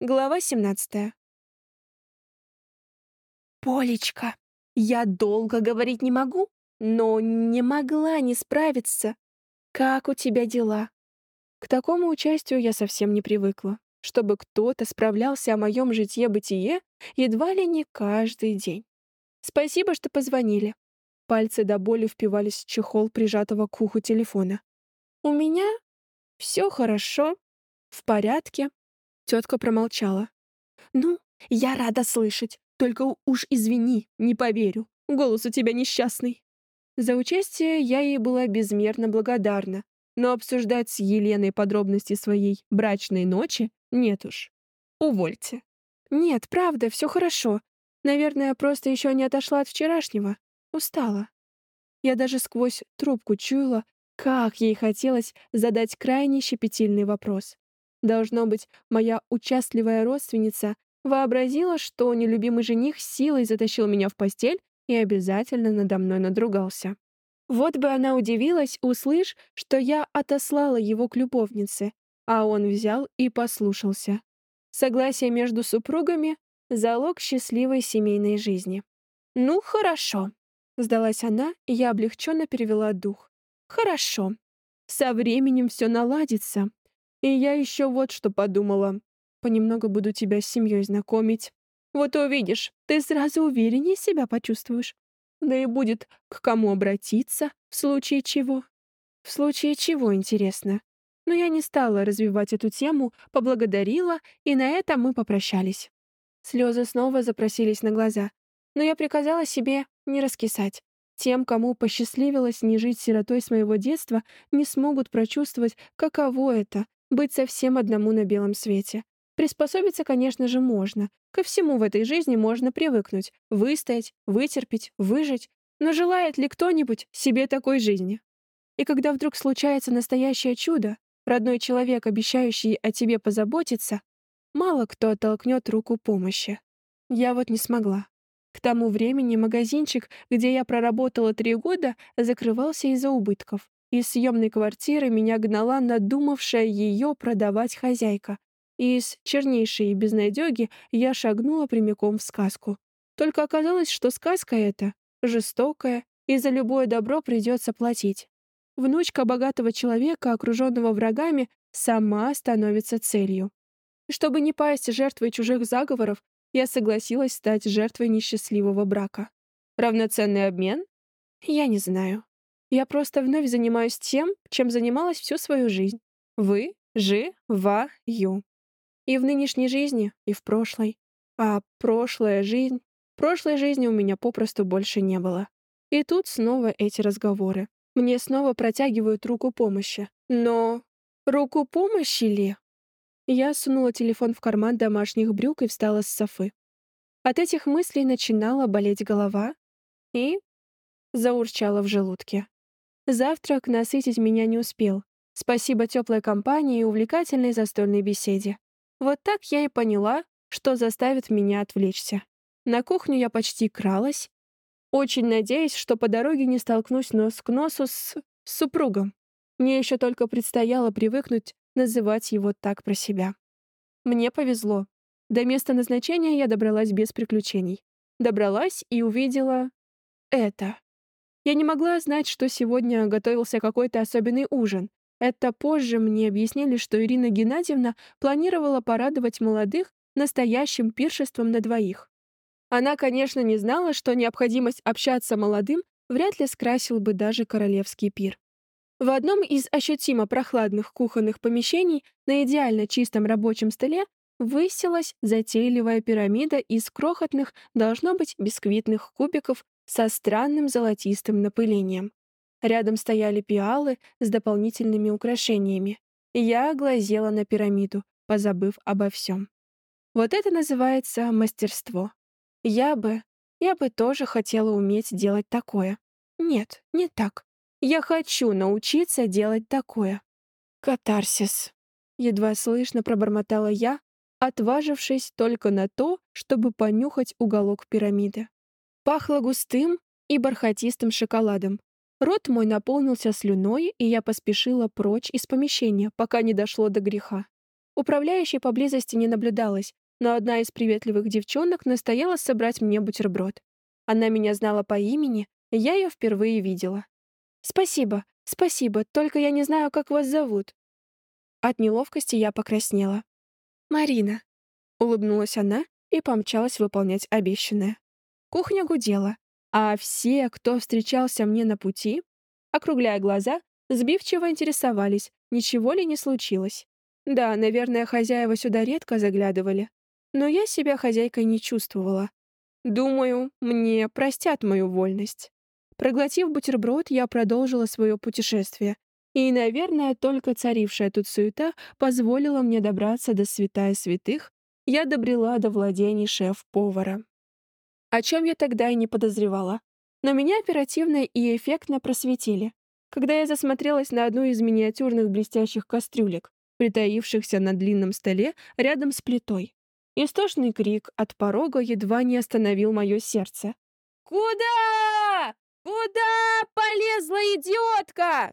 Глава 17. Полечка, я долго говорить не могу, но не могла не справиться. Как у тебя дела? К такому участию я совсем не привыкла, чтобы кто-то справлялся о моем житье-бытие едва ли не каждый день. Спасибо, что позвонили. Пальцы до боли впивались в чехол прижатого к уху телефона. У меня все хорошо, в порядке. Тетка промолчала. Ну, я рада слышать. Только уж извини, не поверю. Голос у тебя несчастный. За участие я ей была безмерно благодарна, но обсуждать с Еленой подробности своей брачной ночи нет уж. Увольте. Нет, правда, все хорошо. Наверное, просто еще не отошла от вчерашнего. Устала. Я даже сквозь трубку чуяла, как ей хотелось задать крайне щепетильный вопрос. Должно быть, моя участливая родственница вообразила, что нелюбимый жених силой затащил меня в постель и обязательно надо мной надругался. Вот бы она удивилась, услышь, что я отослала его к любовнице, а он взял и послушался. Согласие между супругами — залог счастливой семейной жизни. «Ну, хорошо», — сдалась она, и я облегченно перевела дух. «Хорошо. Со временем все наладится. И я еще вот что подумала. Понемногу буду тебя с семьей знакомить. Вот увидишь, ты сразу увереннее себя почувствуешь. Да и будет к кому обратиться, в случае чего. В случае чего, интересно. Но я не стала развивать эту тему, поблагодарила, и на этом мы попрощались. Слезы снова запросились на глаза, но я приказала себе не раскисать. Тем, кому посчастливилось не жить сиротой с моего детства, не смогут прочувствовать, каково это — быть совсем одному на белом свете. Приспособиться, конечно же, можно. Ко всему в этой жизни можно привыкнуть, выстоять, вытерпеть, выжить. Но желает ли кто-нибудь себе такой жизни? И когда вдруг случается настоящее чудо, родной человек, обещающий о тебе позаботиться, мало кто оттолкнет руку помощи. Я вот не смогла. К тому времени магазинчик, где я проработала три года, закрывался из-за убытков. Из съемной квартиры меня гнала надумавшая ее продавать хозяйка, из чернейшей безнадёги я шагнула прямиком в сказку. Только оказалось, что сказка эта жестокая, и за любое добро придется платить. Внучка богатого человека, окруженного врагами, сама становится целью. Чтобы не пасть жертвой чужих заговоров, я согласилась стать жертвой несчастливого брака. Равноценный обмен? Я не знаю. Я просто вновь занимаюсь тем, чем занималась всю свою жизнь. Вы живаю. И в нынешней жизни, и в прошлой. А прошлая жизнь... Прошлой жизни у меня попросту больше не было. И тут снова эти разговоры. Мне снова протягивают руку помощи. Но... Руку помощи ли? Я сунула телефон в карман домашних брюк и встала с софы. От этих мыслей начинала болеть голова и заурчала в желудке. Завтрак насытить меня не успел. Спасибо теплой компании и увлекательной застольной беседе. Вот так я и поняла, что заставит меня отвлечься. На кухню я почти кралась, очень надеясь, что по дороге не столкнусь нос к носу с... с супругом. Мне еще только предстояло привыкнуть называть его так про себя. Мне повезло. До места назначения я добралась без приключений. Добралась и увидела... это. Я не могла знать, что сегодня готовился какой-то особенный ужин, это позже мне объяснили, что Ирина Геннадьевна планировала порадовать молодых настоящим пиршеством на двоих. Она, конечно, не знала, что необходимость общаться молодым вряд ли скрасил бы даже королевский пир. В одном из ощутимо прохладных кухонных помещений на идеально чистом рабочем столе высилась затейливая пирамида из крохотных, должно быть, бисквитных кубиков со странным золотистым напылением. Рядом стояли пиалы с дополнительными украшениями. Я глазела на пирамиду, позабыв обо всем. Вот это называется мастерство. Я бы, я бы тоже хотела уметь делать такое. Нет, не так. Я хочу научиться делать такое. Катарсис. Едва слышно пробормотала я, отважившись только на то, чтобы понюхать уголок пирамиды. Пахло густым и бархатистым шоколадом, Рот мой наполнился слюной, и я поспешила прочь из помещения, пока не дошло до греха. Управляющей поблизости не наблюдалось, но одна из приветливых девчонок настояла собрать мне бутерброд. Она меня знала по имени, я ее впервые видела. «Спасибо, спасибо, только я не знаю, как вас зовут». От неловкости я покраснела. «Марина», — улыбнулась она и помчалась выполнять обещанное. Кухня гудела, а все, кто встречался мне на пути, округляя глаза, сбивчиво интересовались, ничего ли не случилось. Да, наверное, хозяева сюда редко заглядывали, но я себя хозяйкой не чувствовала. Думаю, мне простят мою вольность. Проглотив бутерброд, я продолжила свое путешествие. И, наверное, только царившая тут суета позволила мне добраться до святая святых, я добрела до владений шеф-повара. О чем я тогда и не подозревала. Но меня оперативно и эффектно просветили, когда я засмотрелась на одну из миниатюрных блестящих кастрюлек, притаившихся на длинном столе рядом с плитой. Истошный крик от порога едва не остановил мое сердце. «Куда? Куда полезла идиотка?»